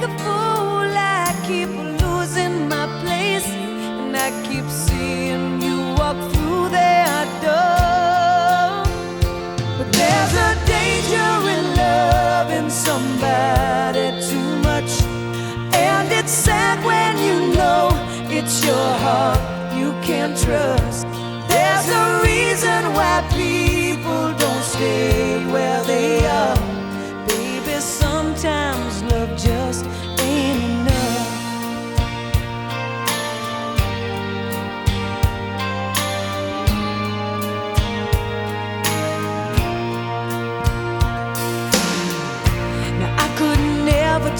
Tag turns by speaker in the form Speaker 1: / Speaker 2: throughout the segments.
Speaker 1: Like a fool, I keep losing my place, and I keep seeing you walk through that door. But there's a danger in loving somebody too much, and it's sad when you know it's your heart you can't trust.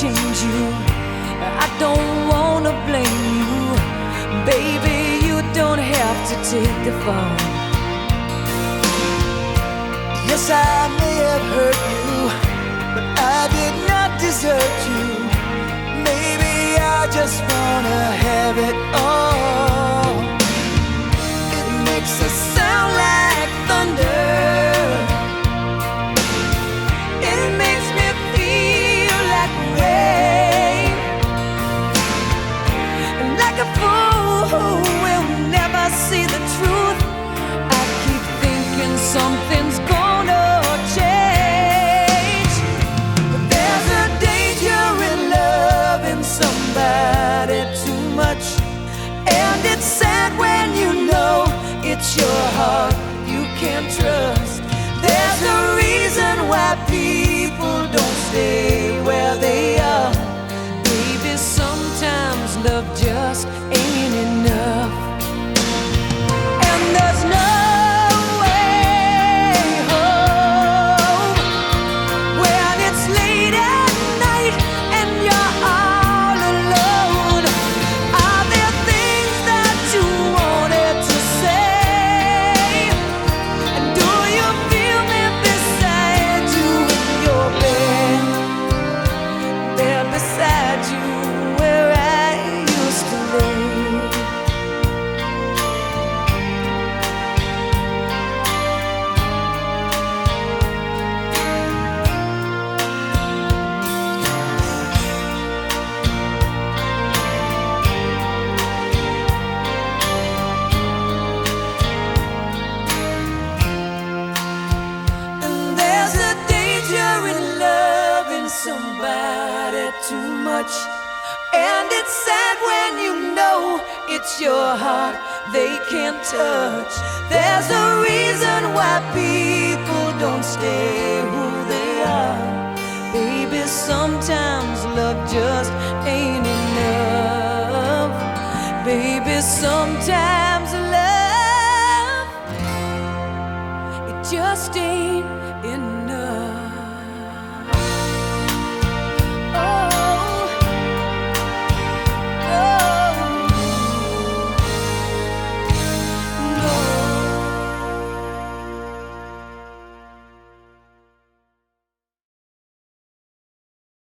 Speaker 1: Change you. I don't wanna blame you. Baby, you don't have to take the fall.
Speaker 2: Yes, I may have hurt you, but I did not desert you. Maybe I just wanna have it all.
Speaker 1: Your heart you can't trust. Much. And it's sad when you know it's your heart they can't touch. There's a reason why people don't stay who they are. Baby, sometimes love just ain't enough. Baby, sometimes love it just ain't.